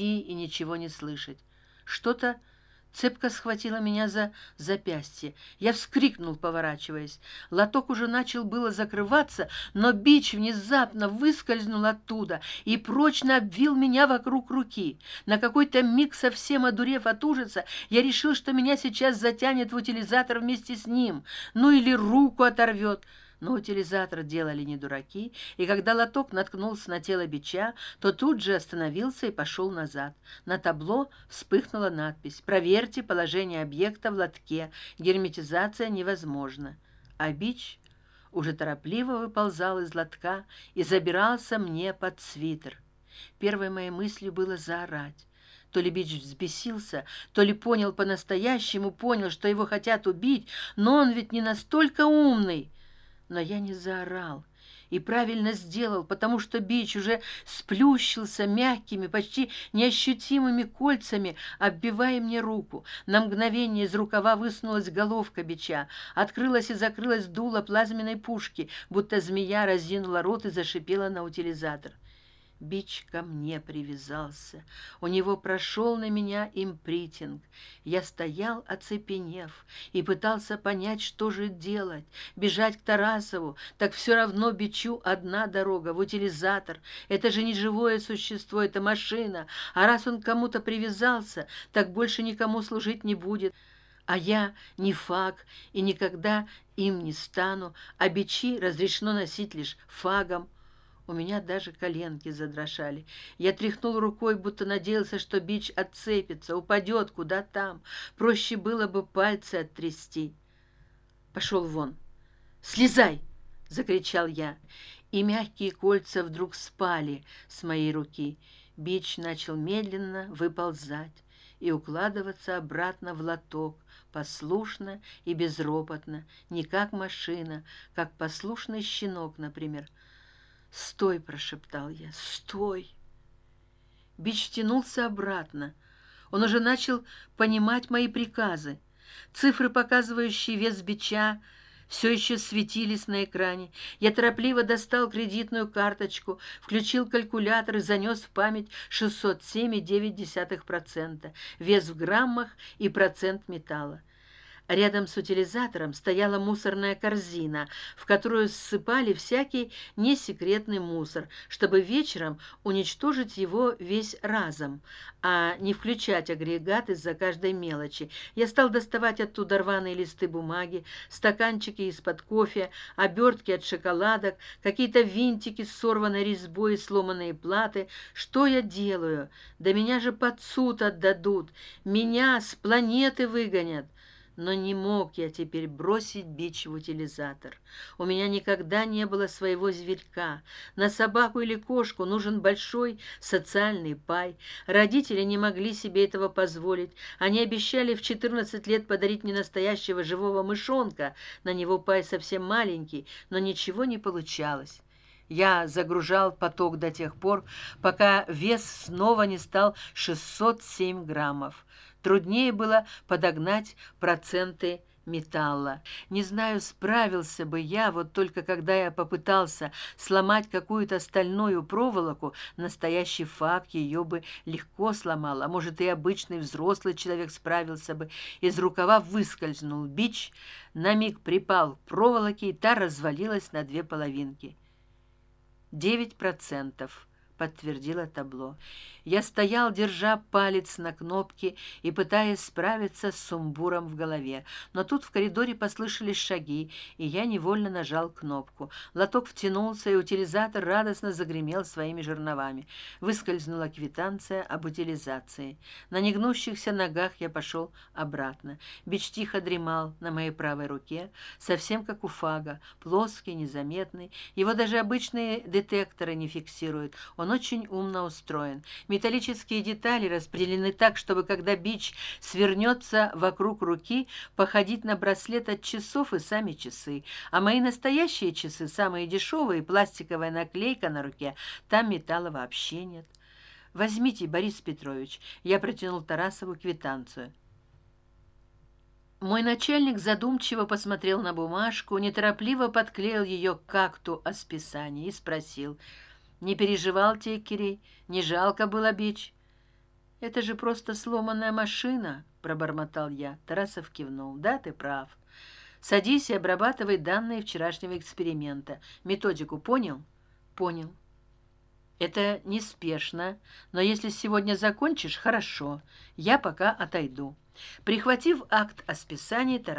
идти и ничего не слышать. Что то цепко схватила меня за запястье. Я вскрикнул поворачиваясь. Лоток уже начал было закрываться но бич внезапно выскользнул оттуда и прочно обвил меня вокруг руки. На какой то миг совсем одурев от ужаса я решил что меня сейчас затянет в утилизатор вместе с ним. Ну или руку оторвет но утилизатор делали не дураки и когда лоток наткнулся на тело бича то тут же остановился и пошел назад. На табло вспыхнула надпись проверьте положение объекта в лотке. Герметизация невозможна а бич уже торопливо выползал из лотка и забирался мне под свитер. Первой моей мыслью было заорать. То ли бич взбесился то ли понял по настоящему понял что его хотят убить но он ведь не настолько умный но я не заорал и правильно сделал потому что бич уже сплющился мягкими почти неощутимыми кольцами оббивая мне руку. На мгновение из рукава высунулась головка бича открылась и закрылась дуло плазменной пушки будто змея разинула рот и зашипела на утилизатор бич ко мне привязался. У него прошел на меня импритинг. Я стоял оцепенев и пытался понять что же делать. Бежать к тарасову так все равно бичу одна дорога в утилизатор. Это же не живое существо это машина. А раз он кому то привязался так больше никому служить не будет. А я не фаг и никогда им не стану. А бичи разрешено носить лишь фагом у меня даже коленки задрожали. Я тряхнул рукой будто надеялся что бич отцепится упадет куда там. Проще было бы пальцы оттрясти. Пошел вон. Слезай закричал я. И мягкие кольца вдруг спали с моей руки. Бич начал медленно выползать и укладываться обратно в лоток послушно и безропотно не как машина как послушный щенок например стой прошептал я. Стой! Бич тянулся обратно. Он уже начал понимать мои приказы. Цифры показывающие вес бича все еще светились на экране. Я торопливо достал кредитную карточку включил калькулятор и занес в память шестьсот семь и девять десятых процента. Вес в граммах и процент металла рядом с утилизатором стояла мусорная корзина в которую ссыпали всякий несекретный мусор чтобы вечером уничтожить его весь разом а не включать агрегат из за каждой мелочи. Я стал доставать оттуда рваные листы бумаги стаканчики из под кофе обертки от шоколадок какие то винтики с сорванной резьбой сломанные платы. Что я делаю? Да меня же под суд отдадут меня с планеты выгонят но не мог я теперь бросить бич в утилизатор. У меня никогда не было своего зверька. На собаку или кошку нужен большой социальный пай. Родители не могли себе этого позволить. Они обещали в четырнадцать лет подарить мне настоящего живого мышонка. На него пай совсем маленький но ничего не получалось я загружал поток до тех пор пока вес снова не стал шестьсот семь граммов. Труднее было подогнать проценты металла. Не знаю справился бы я вот только когда я попытался сломать какую то стальную проволоку настоящий факт ее бы легко сломал а может и обычный взрослый человек справился бы. Из рукава выскользнул бич на миг припал к проволоке и та развалилась на две половинки девять процентов подтвердило табло. Я стоял держа палец на кнопке и пытаясь справиться с сумбуром в голове. Но тут в коридоре послышались шаги и я невольно нажал кнопку. Лоток втянулся и утилизатор радостно загремел своими жерновами. Выскользнула квитанция об утилизации. На негнущихся ногах я пошел обратно. Бич тихо дремал на моей правой руке совсем как у фага плоский незаметный. Его даже обычные детекторы не фиксируют. Он очень умно устроен. Металлические детали распределены так чтобы когда бич свернется вокруг руки походить на браслет от часов и сами часы. А мои настоящие часы самые дешевые пластиковая наклейка на руке. Там металла вообще нет. Возьмите борис петрович. Я протянул тарасову квитанцию. Мой начальник задумчиво посмотрел на бумажку неторопливо подклеил ее к какту о списании и спросил не переживал текерей не жалко было бич. Это же просто сломанная машина пробормотал я. Тарасов кивнул. Да ты прав. Садись и обрабатывай данные вчерашнего эксперимента. Методику понял? Понял это неспешно но если сегодня закончишь хорошо. Я пока отойду прихватив акт о списании тарас